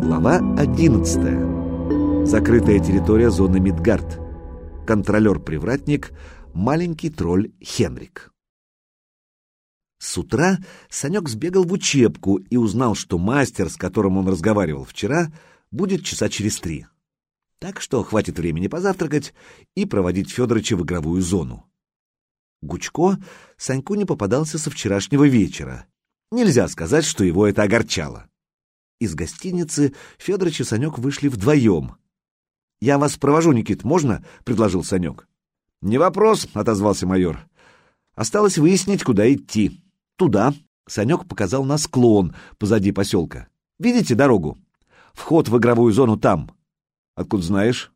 Глава 11. Закрытая территория зоны Мидгард. Контролер-привратник, маленький тролль Хенрик. С утра Санек сбегал в учебку и узнал, что мастер, с которым он разговаривал вчера, будет часа через три. Так что хватит времени позавтракать и проводить Федоровича в игровую зону. Гучко Саньку не попадался со вчерашнего вечера. Нельзя сказать, что его это огорчало. Из гостиницы Федорович и Санек вышли вдвоем. «Я вас провожу, Никит, можно?» — предложил Санек. «Не вопрос», — отозвался майор. «Осталось выяснить, куда идти». «Туда», — Санек показал на склон позади поселка. «Видите дорогу? Вход в игровую зону там». «Откуда знаешь?»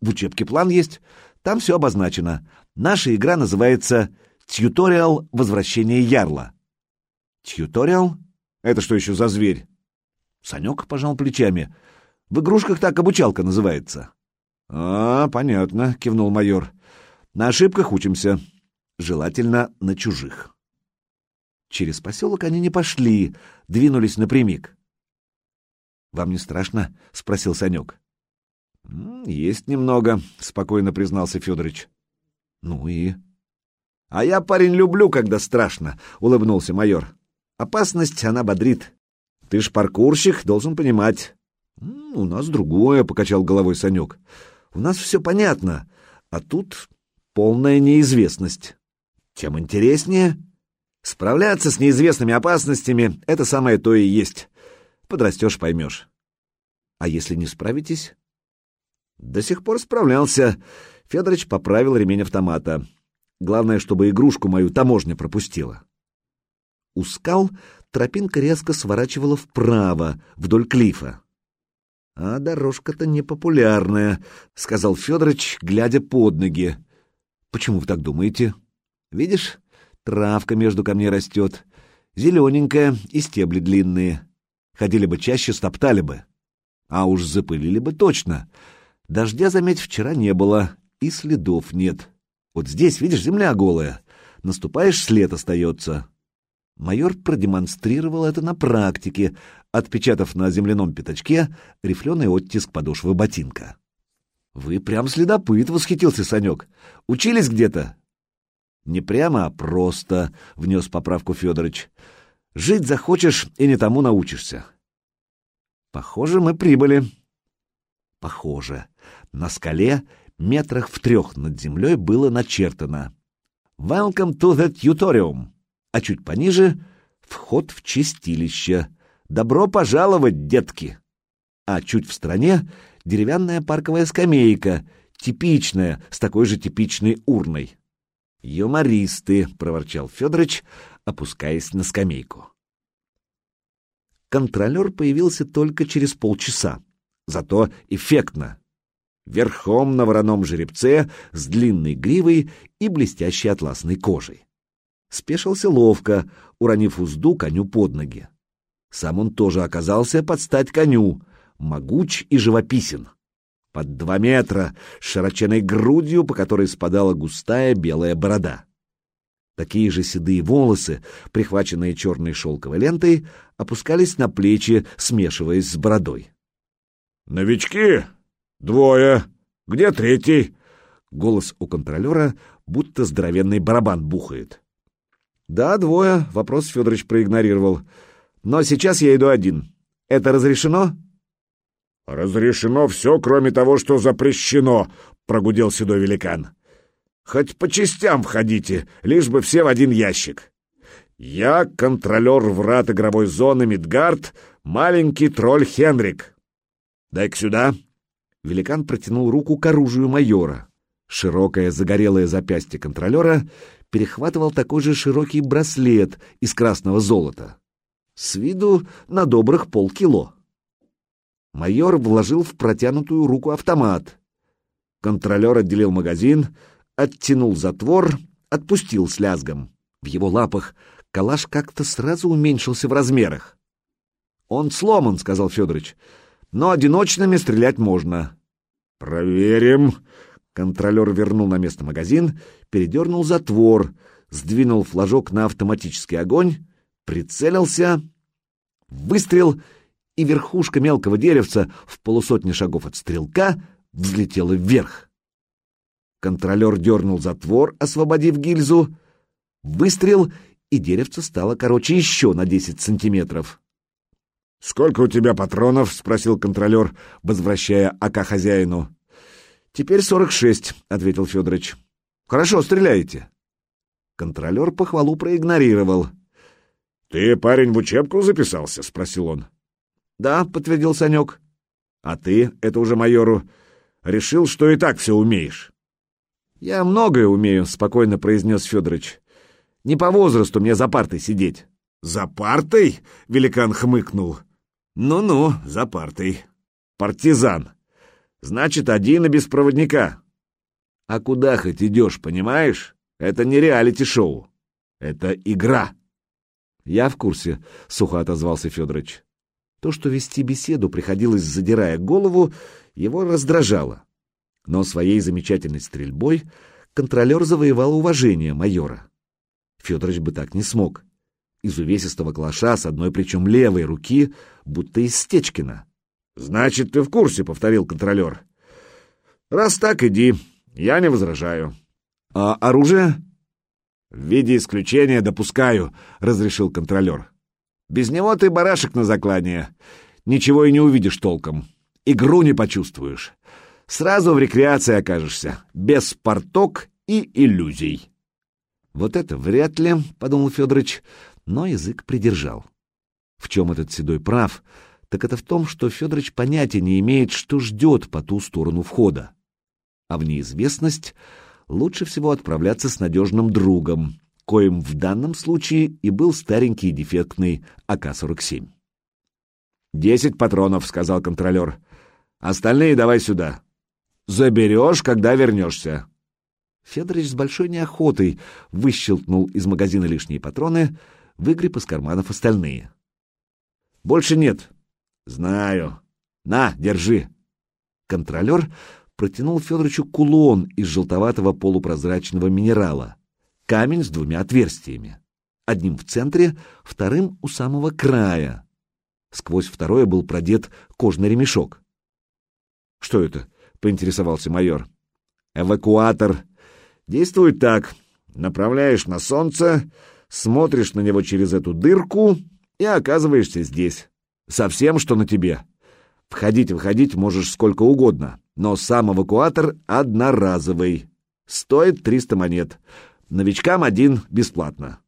«В учебке план есть. Там все обозначено. Наша игра называется «Тьюториал Возвращение Ярла». «Тьюториал? Это что еще за зверь?» Санек пожал плечами. В игрушках так обучалка называется. А, понятно, кивнул майор. На ошибках учимся. Желательно на чужих. Через поселок они не пошли, двинулись напрямик. «Вам не страшно?» — спросил Санек. «Есть немного», — спокойно признался Федорович. «Ну и...» «А я, парень, люблю, когда страшно», — улыбнулся майор. «Опасность, она бодрит. Ты ж паркурщик, должен понимать. «У нас другое», — покачал головой Санек. «У нас все понятно, а тут полная неизвестность. Тем интереснее. Справляться с неизвестными опасностями — это самое то и есть. Подрастешь — поймешь. А если не справитесь?» До сих пор справлялся. Федорович поправил ремень автомата. Главное, чтобы игрушку мою таможня пропустила. У скал тропинка резко сворачивала вправо, вдоль клифа. — А дорожка-то непопулярная, — сказал Федорович, глядя под ноги. — Почему вы так думаете? — Видишь, травка между камней растет, зелененькая и стебли длинные. Ходили бы чаще, стоптали бы. А уж запылили бы точно. Дождя, заметь, вчера не было, и следов нет. Вот здесь, видишь, земля голая. Наступаешь, след остается. Майор продемонстрировал это на практике, отпечатав на земляном пятачке рифленый оттиск подошвы ботинка. «Вы прям следопыт!» — восхитился Санек. «Учились где-то?» «Не прямо, а просто», — внес поправку Федорович. «Жить захочешь и не тому научишься». «Похоже, мы прибыли». «Похоже. На скале, метрах в трех над землей, было начертано «Welcome to the tutorium» а чуть пониже — вход в чистилище. Добро пожаловать, детки! А чуть в стороне — деревянная парковая скамейка, типичная, с такой же типичной урной. «Юмористы!» — проворчал Федорович, опускаясь на скамейку. Контролер появился только через полчаса, зато эффектно. Верхом на вороном жеребце с длинной гривой и блестящей атласной кожей спешился ловко, уронив узду коню под ноги. Сам он тоже оказался под стать коню, могуч и живописен. Под два метра, с широченной грудью, по которой спадала густая белая борода. Такие же седые волосы, прихваченные черной шелковой лентой, опускались на плечи, смешиваясь с бородой. «Новички? Двое. Где третий?» Голос у контролера, будто здоровенный барабан бухает. «Да, двое», — вопрос Федорович проигнорировал. «Но сейчас я иду один. Это разрешено?» «Разрешено все, кроме того, что запрещено», — прогудел седой великан. «Хоть по частям входите, лишь бы все в один ящик. Я контролер врат игровой зоны Мидгард, маленький тролль Хенрик. Дай-ка сюда». Великан протянул руку к оружию майора. Широкое загорелое запястье контролера перехватывал такой же широкий браслет из красного золота. С виду на добрых полкило. Майор вложил в протянутую руку автомат. Контролер отделил магазин, оттянул затвор, отпустил с лязгом. В его лапах калаш как-то сразу уменьшился в размерах. «Он сломан», — сказал Федорович, — «но одиночными стрелять можно». «Проверим», Контролер вернул на место магазин, передернул затвор, сдвинул флажок на автоматический огонь, прицелился, выстрел, и верхушка мелкого деревца в полусотни шагов от стрелка взлетела вверх. Контролер дернул затвор, освободив гильзу. Выстрел, и деревце стало короче еще на десять сантиметров. «Сколько у тебя патронов?» — спросил контролер, возвращая АК хозяину. «Теперь сорок шесть», — ответил Федорович. «Хорошо стреляете». Контролер похвалу проигнорировал. «Ты, парень, в учебку записался?» — спросил он. «Да», — подтвердил Санек. «А ты, это уже майору, решил, что и так все умеешь?» «Я многое умею», — спокойно произнес Федорович. «Не по возрасту мне за партой сидеть». «За партой?» — великан хмыкнул. «Ну-ну, за партой. Партизан. Значит, один и без проводника. А куда хоть идешь, понимаешь? Это не реалити-шоу. Это игра». «Я в курсе», — сухо отозвался Федорович. То, что вести беседу приходилось, задирая голову, его раздражало. Но своей замечательной стрельбой контролер завоевал уважение майора. Федорович бы так не смог из увесистого клоша с одной причем левой руки, будто из Стечкина. «Значит, ты в курсе», — повторил контролер. «Раз так, иди. Я не возражаю». «А оружие?» «В виде исключения допускаю», — разрешил контролер. «Без него ты барашек на заклание. Ничего и не увидишь толком. Игру не почувствуешь. Сразу в рекреации окажешься, без порток и иллюзий». «Вот это вряд ли», — подумал Федорович, но язык придержал. В чем этот седой прав, так это в том, что Федорович понятия не имеет, что ждет по ту сторону входа. А в неизвестность лучше всего отправляться с надежным другом, коим в данном случае и был старенький дефектный АК-47. «Десять патронов», — сказал контролер. «Остальные давай сюда. Заберешь, когда вернешься». Федорович с большой неохотой выщелкнул из магазина лишние патроны, выгреб из карманов остальные. «Больше нет». «Знаю. На, держи». Контролер протянул Федоровичу кулон из желтоватого полупрозрачного минерала. Камень с двумя отверстиями. Одним в центре, вторым у самого края. Сквозь второе был продет кожный ремешок. «Что это?» — поинтересовался майор. «Эвакуатор. Действует так. Направляешь на солнце, смотришь на него через эту дырку и оказываешься здесь. Совсем, что на тебе. Входить-выходить можешь сколько угодно, но сам эвакуатор одноразовый. Стоит 300 монет. Новичкам один бесплатно.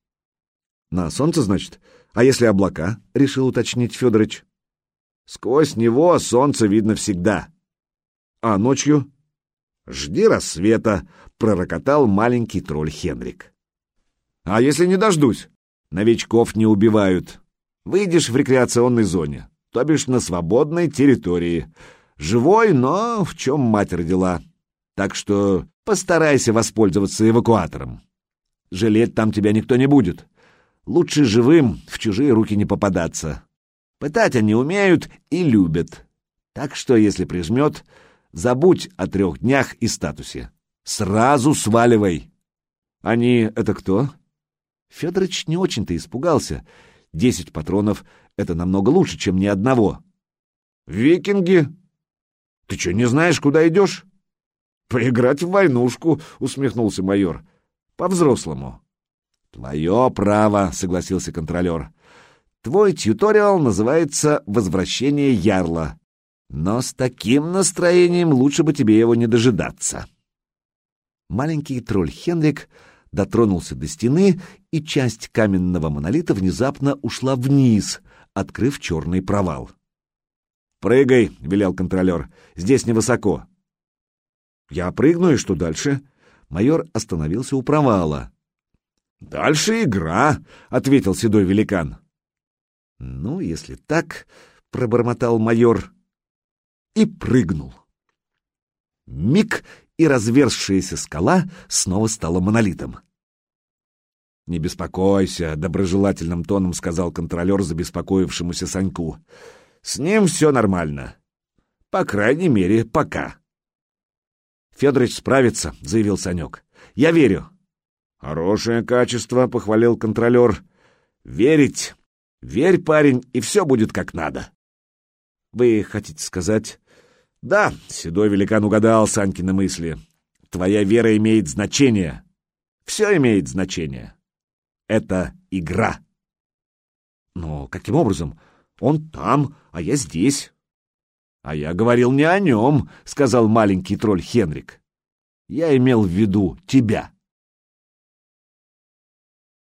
На солнце, значит? А если облака? — решил уточнить Федорович. Сквозь него солнце видно всегда. А ночью? Жди рассвета, — пророкотал маленький тролль Хенрик. А если не дождусь? Новичков не убивают. Выйдешь в рекреационной зоне, то бишь на свободной территории. Живой, но в чем мать родила. Так что постарайся воспользоваться эвакуатором. Жалеть там тебя никто не будет. Лучше живым в чужие руки не попадаться. Пытать они умеют и любят. Так что, если прижмет, забудь о трех днях и статусе. Сразу сваливай. Они — это кто? Федорович не очень-то испугался. Десять патронов — это намного лучше, чем ни одного. «Викинги? Ты что, не знаешь, куда идешь?» «Поиграть в войнушку», — усмехнулся майор. «По-взрослому». «Твое право», — согласился контролер. «Твой тьюториал называется «Возвращение Ярла». Но с таким настроением лучше бы тебе его не дожидаться». Маленький тролль Хенрик дотронулся до стены, и часть каменного монолита внезапно ушла вниз, открыв черный провал. «Прыгай», — велел контролер, — «здесь невысоко». «Я прыгну, и что дальше?» Майор остановился у провала. «Дальше игра», — ответил седой великан. «Ну, если так», — пробормотал майор и прыгнул. Миг, и разверзшаяся скала снова стала монолитом. «Не беспокойся», — доброжелательным тоном сказал контролер забеспокоившемуся Саньку. «С ним все нормально. По крайней мере, пока». «Федорович справится», — заявил Санек. «Я верю». «Хорошее качество», — похвалил контролер. «Верить. Верь, парень, и все будет как надо». Вы хотите сказать... Да, седой великан угадал Санькины мысли. Твоя вера имеет значение. Все имеет значение. Это игра. Но каким образом? Он там, а я здесь. А я говорил не о нем, сказал маленький тролль Хенрик. Я имел в виду тебя.